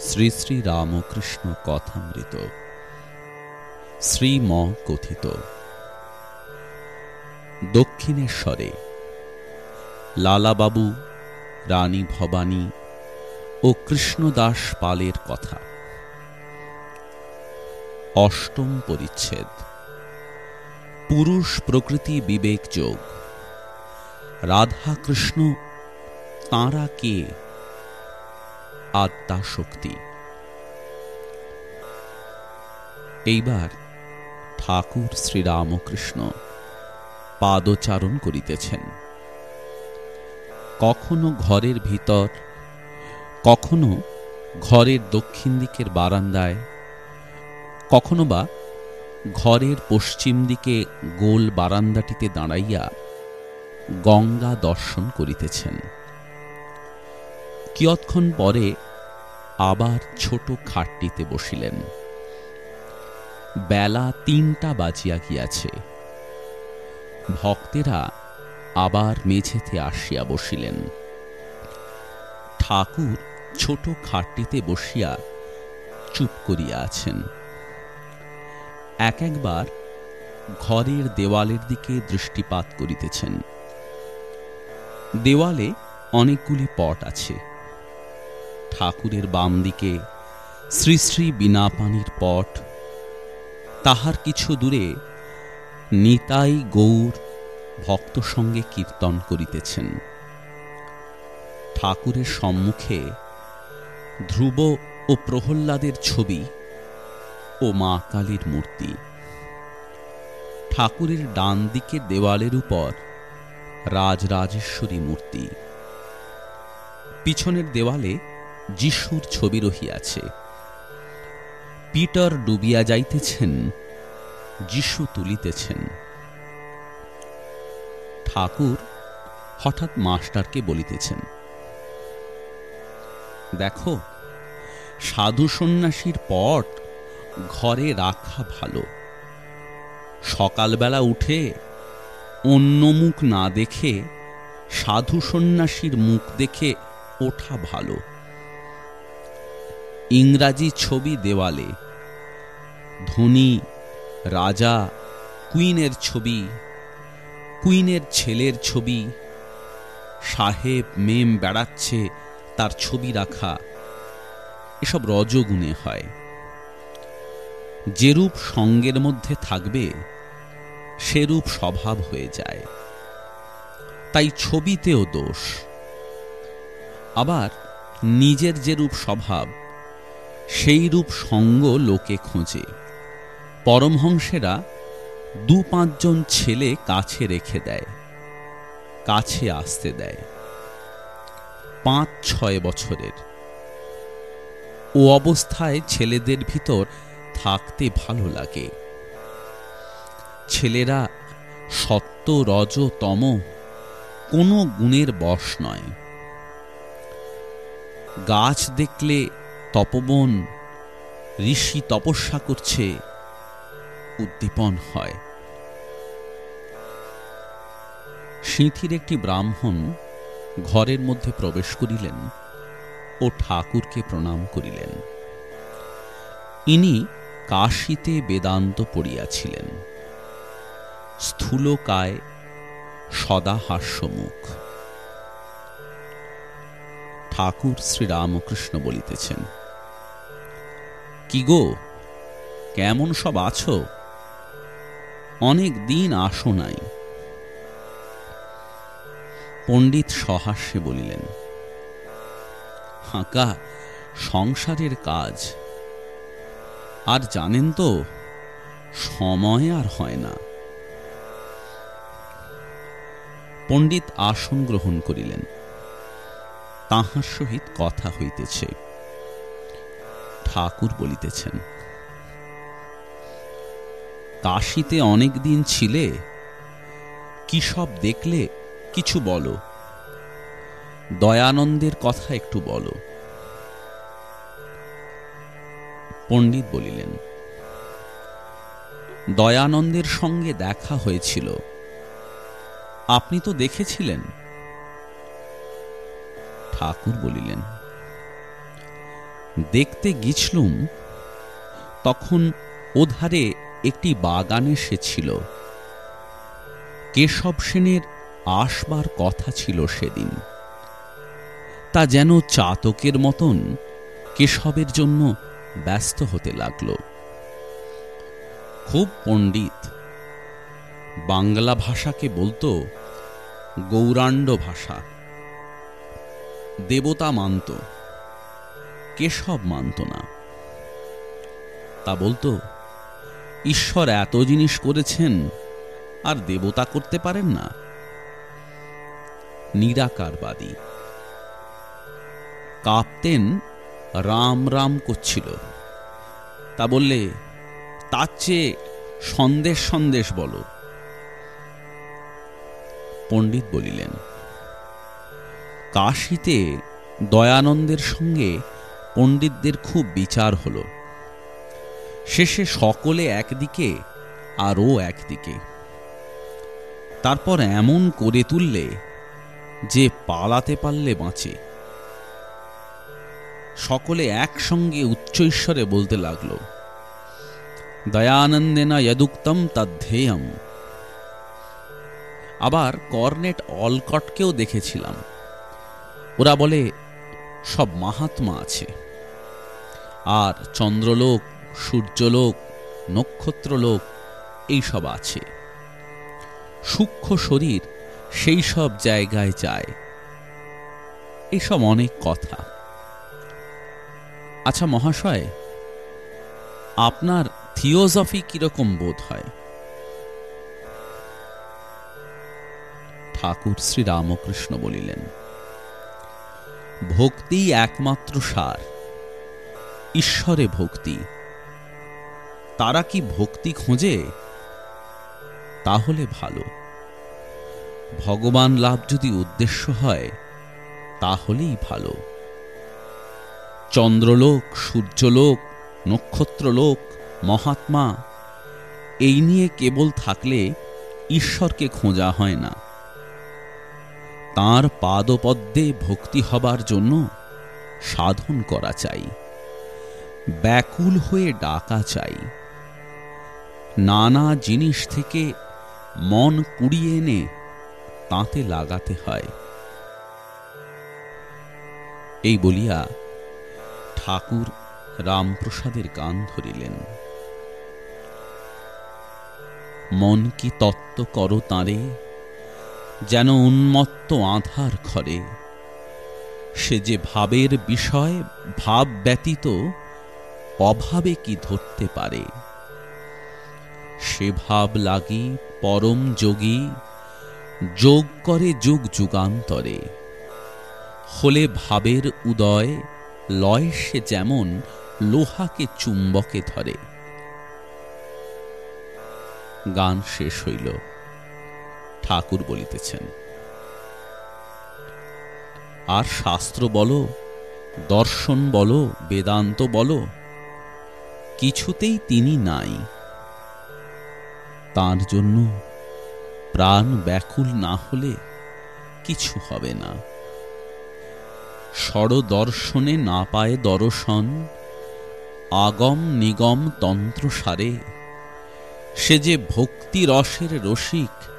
শ্রী শ্রী রামকৃষ্ণ কথামৃত। শ্রীম কথিত দক্ষিণেশ্বরে লালাবাবু, রানী ভবানী ও কৃষ্ণদাস পালের কথা। অষ্টম পরিচ্ছেদ। পুরুষ প্রকৃতি বিবেক যোগ। রাধা কৃষ্ণ তাঁরা কে? আত্মা শক্তি এইবার ঠাকুর শ্রীরামকৃষ্ণ পাদচারণ করিতেছেন। কখনো ঘরের ভিতর, কখনো ঘরের দক্ষিণ দিকের বারান্দায়, কখনো বা ঘরের পশ্চিম দিকে গোল বারান্দাটিতে দাঁড়াইয়া গঙ্গা দর্শন করিতেছেন। কিয়ৎক্ষণ পরে আবার ছোট খাটটিতে বসিলেন। বেলা তিনটা বাজিয়া গিয়াছে। ভক্তেরা আবার মেঝেতে আসিয়া বসিলেন। ঠাকুর ছোট খাটটিতে বসিয়া চুপ করিয়া আছেন। এক একবার ঘরের দেওয়ালের দিকে দৃষ্টিপাত করিতেছেন। দেওয়ালে অনেকগুলি পট আছে। ঠাকুরের বাম দিকে শ্রী শ্রী বিনা পট। তাহার কিছু দূরে নিতাই গৌর ভক্ত সঙ্গে কীর্তন করিতেছেন। ঠাকুরের সম্মুখে ধ্রুব ও প্রহ্লাদের ছবি ও মা কালীর মূর্তি। ঠাকুরের ডান দিকে দেওয়ালের উপর রাজরাজেশ্বরী মূর্তি। পিছনের দেওয়ালে যিশুর ছবি রহিয়াছে। পিটার ডুবিয়া যাইতেছেন, যিশু তুলিতেছেন। ঠাকুর হঠাৎ মাস্টারকে বলিতেছেন, দেখো, সাধু সন্ন্যাসীর পট ঘরে রাখা ভালো। সকালবেলা উঠে অন্য মুখ না দেখে সাধু সন্ন্যাসীর মুখ দেখে ওঠা ভালো। ইংরাজি ছবি দেওয়ালে। ধনী রাজা কুইনের ছবি, কুইনের ছেলের ছবি, সাহেব মেম বেড়াচ্ছে তার ছবি রাখা। এসব রজগুণে হয়। যেরূপ সঙ্গের মধ্যে থাকবে, সেরূপ স্বভাব হয়ে যায়। তাই ছবিতেও দোষ। আবার নিজের যেরূপ স্বভাব সেই রূপ সঙ্গ লোকে খোঁজে। পরমহংসেরা দু পাঁচজন ছেলে কাছে রেখে দেয়, কাছে আসতে দেয়। পাঁচ ছয় বছরের। ও অবস্থায় ছেলেদের ভিতর থাকতে ভালো লাগে। ছেলেরা সত্য, রজ, তম কোনো গুণের বশ নয়। গাছ দেখলে তপবন ঋষি তপস্যা করছে, উদ্দীপন হয়। সিঁথির একটি ব্রাহ্মণ ঘরের মধ্যে প্রবেশ করিলেন ও ঠাকুরকে প্রণাম করিলেন। ইনি কাশীতে বেদান্ত পড়িয়াছিলেন। স্থূলকায় সদা হাস্যমুখ ঠাকুর শ্রীরামকৃষ্ণ বলিতেছেন কি গো কেমন সব আছো? অনেক দিন আসো নাই। পণ্ডিত সহাস্যে বলিলেন, হাঁকা, সংসারের কাজ। আর জানেন তো, সময় আর হয় না। পণ্ডিত আসন গ্রহণ করিলেন। তাহার সহিত কথা হইতেছে। ঠাকুর বলিতেছেন, কাশিতে অনেক দিন ছিলে, কি সব দেখলে কিছু বলো। দয়ানন্দের কথা একটু বলো। পণ্ডিত বলিলেন, দয়ানন্দের সঙ্গে দেখা হয়েছিল। আপনি তো দেখেছিলেন? ঠাকুর বলিলেন, দেখতে গিছলুম, তখন ওধারে একটি বাগান এসেছিল। কেশব সেনের আসবার কথা ছিল সেদিন। তা যেন চাতকের মতন কেশবের জন্য ব্যস্ত হতে লাগল। খুব পণ্ডিত। বাংলা ভাষাকে বলতো গৌরাণ্ড ভাষা। দেবতা মানত, কেশব মানত না। তা বলতো, ঈশ্বর এত জিনিস করেছেন, আর দেবতা করতে পারেন না। নিরাকারবাদী। কাঁপতেন রাম রাম করছিল। তা বললে, তার চেয়ে সন্দেশ সন্দেশ বলো। পণ্ডিত বলিলেন কাশিতে দয়ানন্দের সঙ্গে পণ্ডিতদের খুব বিচার হল। শেষে সকলে একদিকে আর ও একদিকে। তারপর এমন করে তুললে যে পালাতে পারলে বাঁচে। সকলে একসঙ্গে উচ্চৈশ্বরে বলতে লাগল যদুক্তম তদ্ধেয়ম আবার কর্নেট অলকটকেও দেখেছিলাম। ওরা বলে, সব মাহাত্মা আছে। আর চন্দ্রলোক, সূর্যলোক, নক্ষত্রলোক, এইসব আছে। সূক্ষ্ম শরীর সেই সব জায়গায় যায়। এসব অনেক কথা। আচ্ছা মহাশয়, আপনার থিওজফি কীরকম বোধ হয়? ঠাকুর শ্রী রামকৃষ্ণ বলিলেন ভক্তি একমাত্র সার। ঈশ্বরে ভক্তি। তারা কি ভক্তি খোঁজে? তাহলে ভালো। ভগবান লাভ যদি উদ্দেশ্য হয়, তাহলেই ভালো। চন্দ্রলোক, সূর্যলোক, নক্ষত্রলোক, মহাত্মা, এই নিয়ে কেবল থাকলে ঈশ্বরকে খোঁজা হয় না। তাঁর পাদপদ্মে ভক্তি হবার জন্য সাধন করা চাই, ব্যাকুল হয়ে ডাকা চাই। নানা জিনিস থেকে মন কুড়িয়ে এনে তাঁতে লাগাতে হয়। এই বলিয়া ঠাকুর রামপ্রসাদের গান ধরিলেন। মন কি তত্ত্ব করো তাঁরে? যেন উন্মত্ত আধার ঘরে সে যে ভাবের বিষয়, ভাব ব্যতীত অভাবে কি ধরতে পারে? সে ভাব লাগি পরম যোগী, যোগ করে যুগ যুগান্তরে। হলে ভাবের উদয়, লয় সে যেমন লোহাকে চুম্বকে ধরে। গান শেষ হইল। ঠাকুর বলিতেছেন। আর শাস্ত্র বলো, দর্শন বলো, বেদান্ত বলো, কিছুতেই তিনি নাই। তার জন্য প্রাণ ব্যাকুল না হলে কিছু হবে না। দর্শনে না পায় দর্শন, আগম নিগম তন্ত্র সারে সে যে ভক্তি রসের রসিক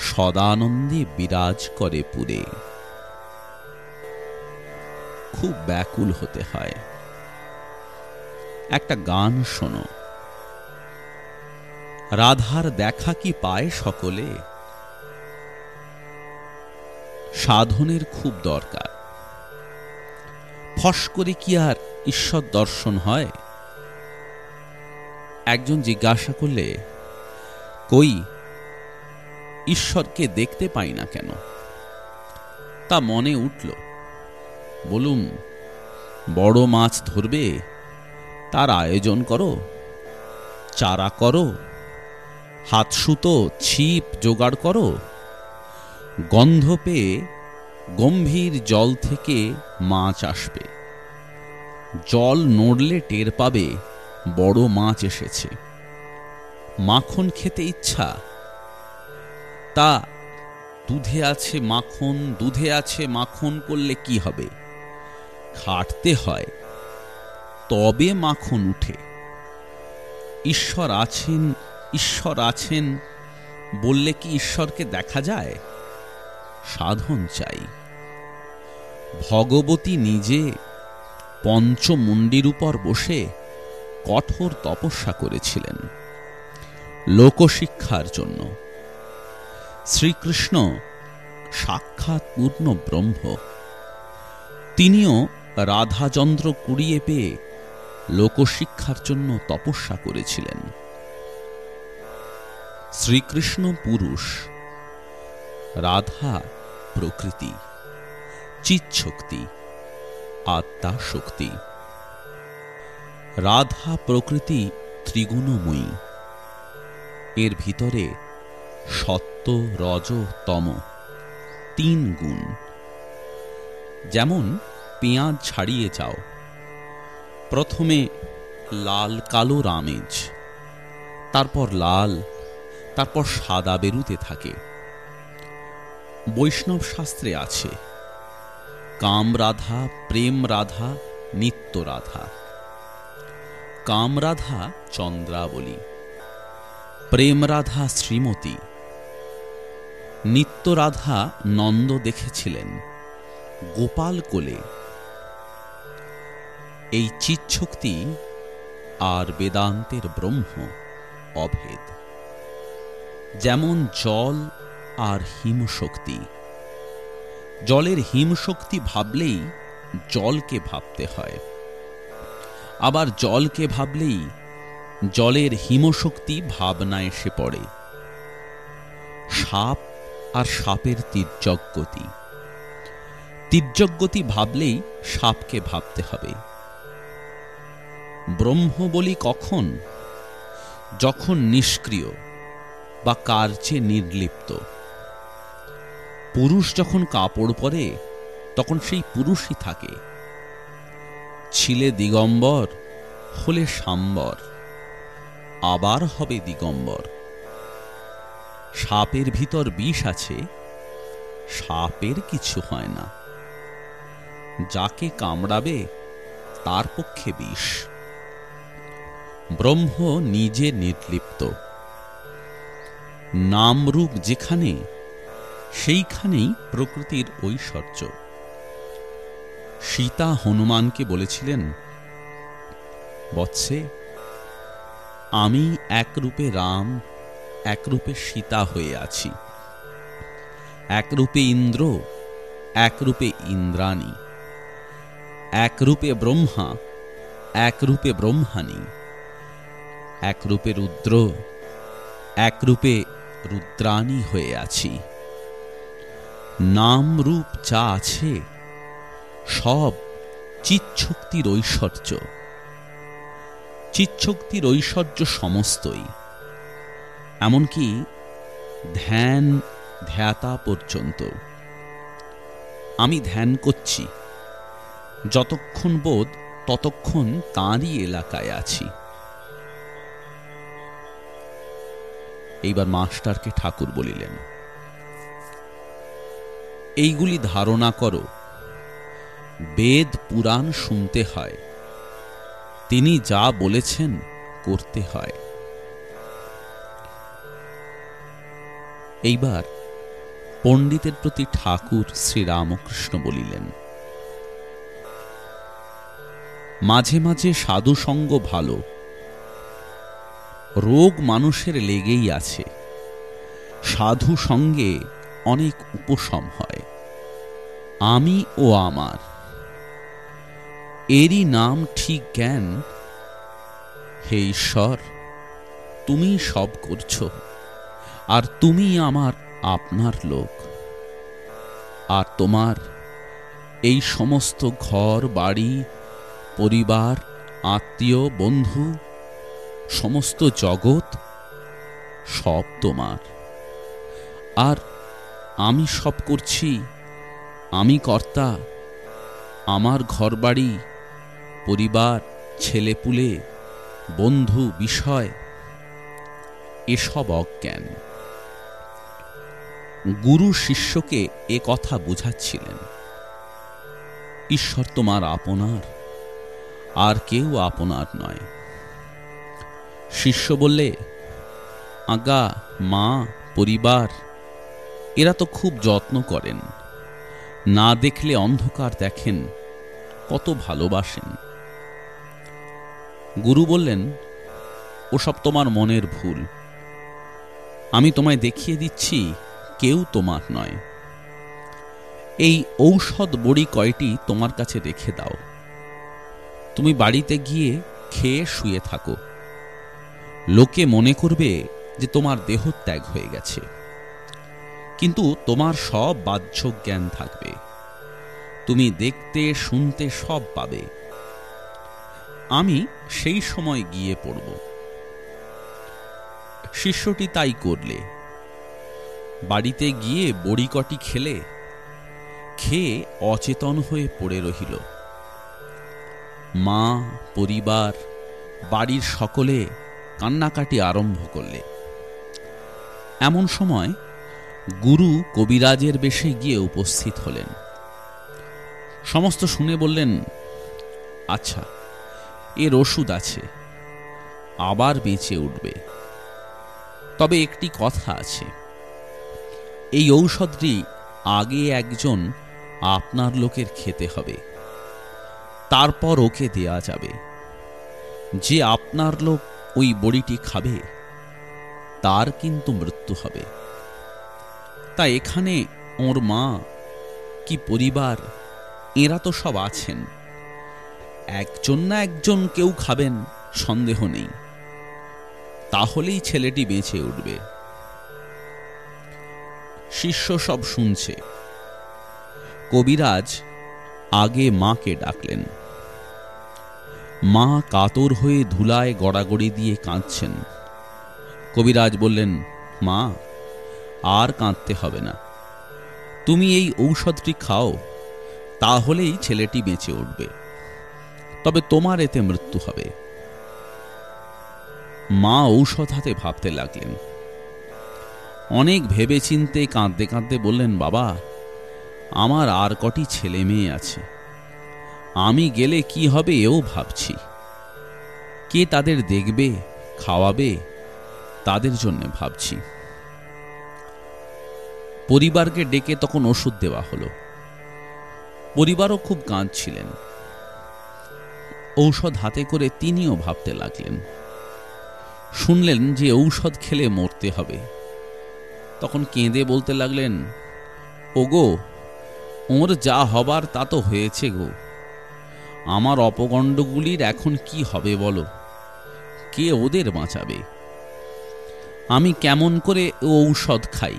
সদানন্দে বিরাজ করে পুরে। খুব ব্যাকুল হতে হয়। একটা গান শোনো। রাধার দেখা কি পায় সকলে? সাধনের খুব দরকার। ফস করে কি আর ঈশ্বর দর্শন হয়? একজন জিজ্ঞাসা করলে, কই ঈশ্বরকে দেখতে পাই না কেন? তা মনে উঠল। বলুম বড় মাছ ধরবে, তার আয়োজন করো, চারা করো, হাত সুতো, ছিপ জোগাড় করো, গন্ধ পেয়ে গম্ভীর জল থেকে মাছ আসবে। জল নড়লে টের পাবে বড় মাছ এসেছে। মাখন খেতে ইচ্ছা তা, দুধে আছে মাখন, দুধে আছে মাখন করলে কি হবে? খাটতে হয়, তবে মাখন উঠে। ঈশ্বর আছেন ঈশ্বর আছেন, বললে কি ঈশ্বরকে দেখা যায়? সাধন চাই। ভগবতী নিজে পঞ্চমুণ্ডির উপর বসে কঠোর তপস্যা করেছিলেন, লোকশিক্ষার জন্য। শ্রীকৃষ্ণ সাক্ষাৎ পূর্ণ ব্রহ্ম। তিনিও রাধাচন্দ্র কুড়িয়ে পেয়ে লোকশিক্ষার জন্য তপস্যা করেছিলেন। শ্রীকৃষ্ণ পুরুষ, রাধা প্রকৃতি চিৎশক্তি আত্মা শক্তি রাধা প্রকৃতি ত্রিগুণময়ী। এর ভিতরে সত্য রজ তম। তিন গুণ। যেমন পেঁয়াজ ছাড়িয়ে যাও প্রথমে লাল কালো রামেজ। তারপর লাল, তারপর সাদা বেরুতে থাকে। বৈষ্ণব শাস্ত্রে আছে, কাম রাধা, প্রেম রাধা, নিত্য রাধা। কাম রাধা চন্দ্রাবলী। প্রেম রাধা শ্রীমতী। নিত্য রাধা নন্দ দেখেছিলেন। গোপাল কোলে। এই চিৎশক্তি আর বেদান্তের ব্রহ্ম অভেদ। যেমন জল আর হিমশক্তি। জলের হিমশক্তি ভাবলেই জলকে ভাবতে হয়। আবার জলকে ভাবলেই জলের হিমশক্তি ভাবনা এসে পড়ে। সাপ আর সাপের তীর্যজ্ঞতি তীর্যজ্ঞতি ভাবলেই সাপকে ভাবতে হবে। ব্রহ্ম বলি কখন? যখন নিষ্ক্রিয় বা কার্যে নির্লিপ্ত। পুরুষ যখন কাপড় পরে, তখন সেই পুরুষই থাকে। ছিলে দিগম্বর, হলে সাম্বর। আবার হবে দিগম্বর। সাপের ভিতর বিষ আছে, সাপের কিছু হয় না। যাকে কামড়াবে, তার পক্ষে বিষ। ব্রহ্ম নিজে নির্লিপ্ত। নামরূপ যেখানে, সেইখানেই প্রকৃতির ঐশ্বর্য। সীতা হনুমানকে বলেছিলেন, বৎসে, আমি এক রূপে রাম এক রূপে সীতা হয়ে আছি। এক রূপে ইন্দ্র এক রূপে ইন্দ্রাণী এক রূপে ব্রহ্মা এক রূপে ব্রহ্মাণী এক রূপে রুদ্র এক রূপে রুদ্রাণী হয়ে আছি। নাম রূপ যা আছে, সব চিৎশক্তির ঐশ্বর্য। চিৎশক্তির ঐশ্বর্য সমস্তই। এমনকি ধ্যান ধ্যাতা পর্যন্ত। আমি ধ্যান করছি। যতক্ষণ বোধ ততক্ষণ তাঁরই এলাকায় আছি। এইবার মাস্টারকে ঠাকুর বলিলেন, এইগুলি ধারণা করো। বেদ পুরাণ শুনতে হয়। তিনি যা বলেছেন করতে হয়। এইবার পণ্ডিতের প্রতি ঠাকুর শ্রীরামকৃষ্ণ বলিলেন, মাঝে মাঝে সাধু সঙ্গ ভালো, রোগ মানুষের লেগেই আছে। সাধু সঙ্গে অনেক উপশম হয়, আমি ও আমার। এরই নাম ঠিক জ্ঞান। হে ঈশ্বর তুমি সব করছ। আর তুমি আমার আপনার লোক। আর তোমার এই সমস্ত ঘর, বাড়ি, পরিবার, আত্মীয়, বন্ধু, সমস্ত জগৎ সব তোমার। আর আমি সব করছি, আমি কর্তা, আমার ঘরবাড়ি, পরিবার, ছেলেপুলে, বন্ধু, বিষয়, এসব অজ্ঞান। গুরু শিষ্যকে এ কথা বুঝাচ্ছিলেন, ঈশ্বর তোমার আপনার, আর কেউ আপনার নয়। শিষ্য বললে আজ্ঞা মা, পরিবার, এরা তো খুব যত্ন করেন। না দেখলে অন্ধকার দেখেন, কত ভালোবাসেন। গুরু বললেন, ওসব তোমার মনের ভুল। আমি তোমায় দেখিয়ে দিচ্ছি কেউ তোমার নয়। এই ঔষধ বড়ি কয়টি তোমার কাছে রেখে দাও। তুমি বাড়িতে গিয়ে খেয়ে শুয়ে থাকো। লোকে মনে করবে যে তোমার দেহ ত্যাগ হয়ে গেছে। কিন্তু তোমার সব বাহ্য জ্ঞান থাকবে। তুমি দেখতে, শুনতে সব পাবে। আমি সেই সময় গিয়ে পড়ব। শিষ্যটি তাই করলে। বাড়িতে গিয়ে বড়িকটি খেলে, খেয়ে অচেতন হয়ে পড়ে রহিল। মা, পরিবার, বাড়ির সকলে কান্নাকাটি আরম্ভ করলে। এমন সময় গুরু কবিরাজের বেশে গিয়ে উপস্থিত হলেন। সমস্ত শুনে বললেন আচ্ছা এর ওষুধ আছে, আবার বেঁচে উঠবে। তবে একটি কথা আছে এই ঔষধটি আগে একজন আপনার লোকের খেতে হবে। তারপর ওকে দেয়া যাবে। যে আপনার লোক ওই বড়িটি খাবে, তার কিন্তু মৃত্যু হবে। তা এখানে ওর মা, কি পরিবার, এরা তো সব আছেন। একজন না একজন কেউ খাবেন, সন্দেহ নেই। তাহলেই ছেলেটি বেঁচে উঠবে। শিষ্য সব শুনছে। কবিরাজ আগে মাকে ডাকলেন। মা কাতর হয়ে ধুলায় গড়াগড়ি দিয়ে কাঁদছেন। কবিরাজ বললেন, মা, আর কাঁদতে হবে না। তুমি এই ঔষধটি খাও, তাহলেই ছেলেটি বেঁচে উঠবে। তবে তোমার এতে মৃত্যু হবে। মা ঔষধ হাতে ভাবতে লাগলেন। অনেক ভেবে চিনতে কাঁদতে কাঁদতে বললেন, বাবা, আমার আর কটি ছেলে মেয়ে আছে। আমি গেলে কি হবে এও ভাবছি। কে তাদের দেখবে, খাওয়াবে, তাদের জন্য ভাবছি। পরিবারকে ডেকে তখন ওষুধ দেওয়া হলো। পরিবারও খুব কাঁদছিলেন। ঔষধ হাতে করে তিনিও ভাবতে লাগলেন। শুনলেন যে ঔষধ খেলে মরতে হবে। তখন কেঁদে বলতে লাগলেন, ওগো, ওর যা হবার তা তো হয়েছে গো। আমার অপগণ্ডগুলির এখন কি হবে বলো? কে ওদের বাঁচাবে? আমি কেমন করে ঔষধ খাই?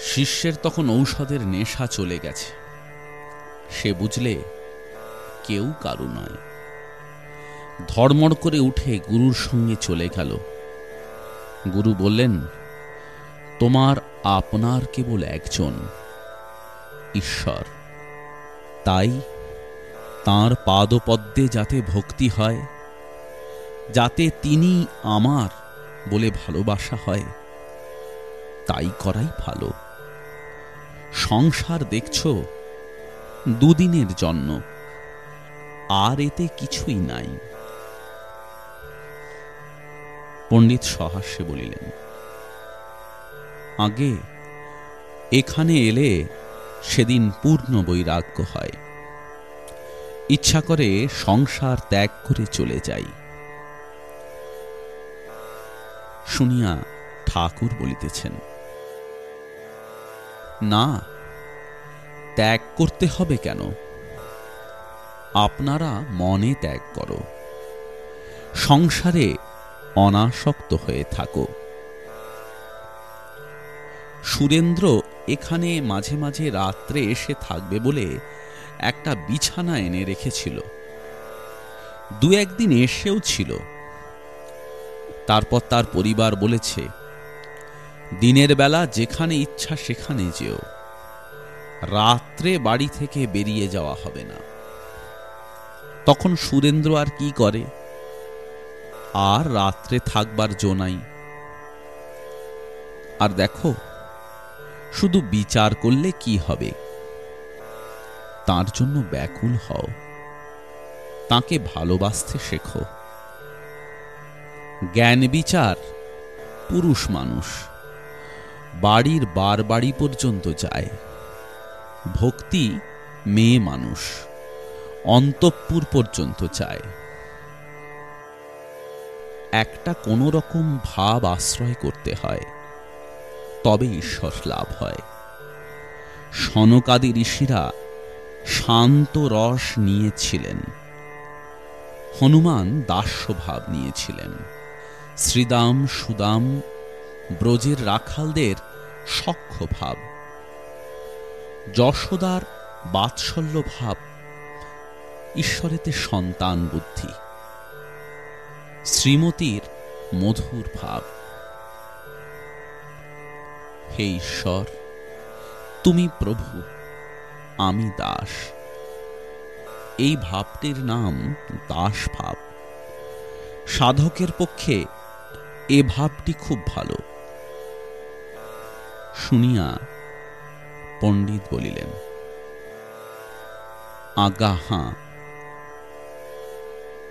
শিষ্যের তখন ঔষধের নেশা চলে গেছে। সে বুঝলে, কেউ কারু নয়। ধর্মড় করে উঠে গুরুর সঙ্গে চলে গেল। গুরু বললেন তোমার আপনার কেবল একজন, ঈশ্বর। তাই তাঁর পাদপদ্মে যাতে ভক্তি হয়, যাতে তিনি আমার বলে ভালোবাসা হয়, তাই করাই ভালো। সংসার দেখছ, দুদিনের জন্য, আর এতে কিছুই নাই। পণ্ডিত সহাস্যে বলিলেন আগে। এখানে এলে সেদিন পূর্ণ বৈরাগ্য হয়। ইচ্ছা করে সংসার ত্যাগ করে চলে যাই। শুনিয়া ঠাকুর বলিতেছেন, না, ত্যাগ করতে হবে কেন? আপনারা মনে ত্যাগ করো। সংসারে অনাসক্ত হয়ে থাকো। সুরেন্দ্র এখানে মাঝে মাঝে রাত্রে এসে থাকবে বলে একটা বিছানা এনে রেখেছিল। দু একদিন এসেও ছিল। তারপর তার পরিবার বলেছে, দিনের বেলা যেখানে ইচ্ছা সেখানে যেও। রাত্রে বাড়ি থেকে বেরিয়ে যাওয়া হবে না। তখন সুরেন্দ্র আর কি করে? আর রাত্রে থাকবার জোনাই আর দেখো শুধু বিচার করলে কি হবে? তার জন্য ব্যাকুল হও। তাকে ভালোবাসতে শেখো। জ্ঞান বিচার, পুরুষ মানুষ। বাড়ির বার বাড়ি পর্যন্ত যায়। ভক্তি, মেয়ে মানুষ। অন্তঃপুর পর্যন্ত চায় একটা কোনো রকম ভাব আশ্রয় করতে হয়। তবে ঈশ্বর লাভ হয়। সনকাদি ঋষিরা শান্ত রস নিয়েছিলেন। হনুমান দাস্যভাব নিয়েছিলেন। শ্রীদাম, সুদাম, ব্রজের রাখালদের সখ্য ভাব যশোদার বাৎসল্য ভাব ঈশ্বরেতে সন্তান বুদ্ধি শ্রীমতীর মধুর ভাব। হে ঈশ্বর, তুমি প্রভু, আমি দাস। এই ভাবটির নাম দাস ভাব। সাধকের পক্ষে এ ভাবটি খুব ভালো। শুনিয়া পণ্ডিত বলিলেন আজ্ঞা হাঁ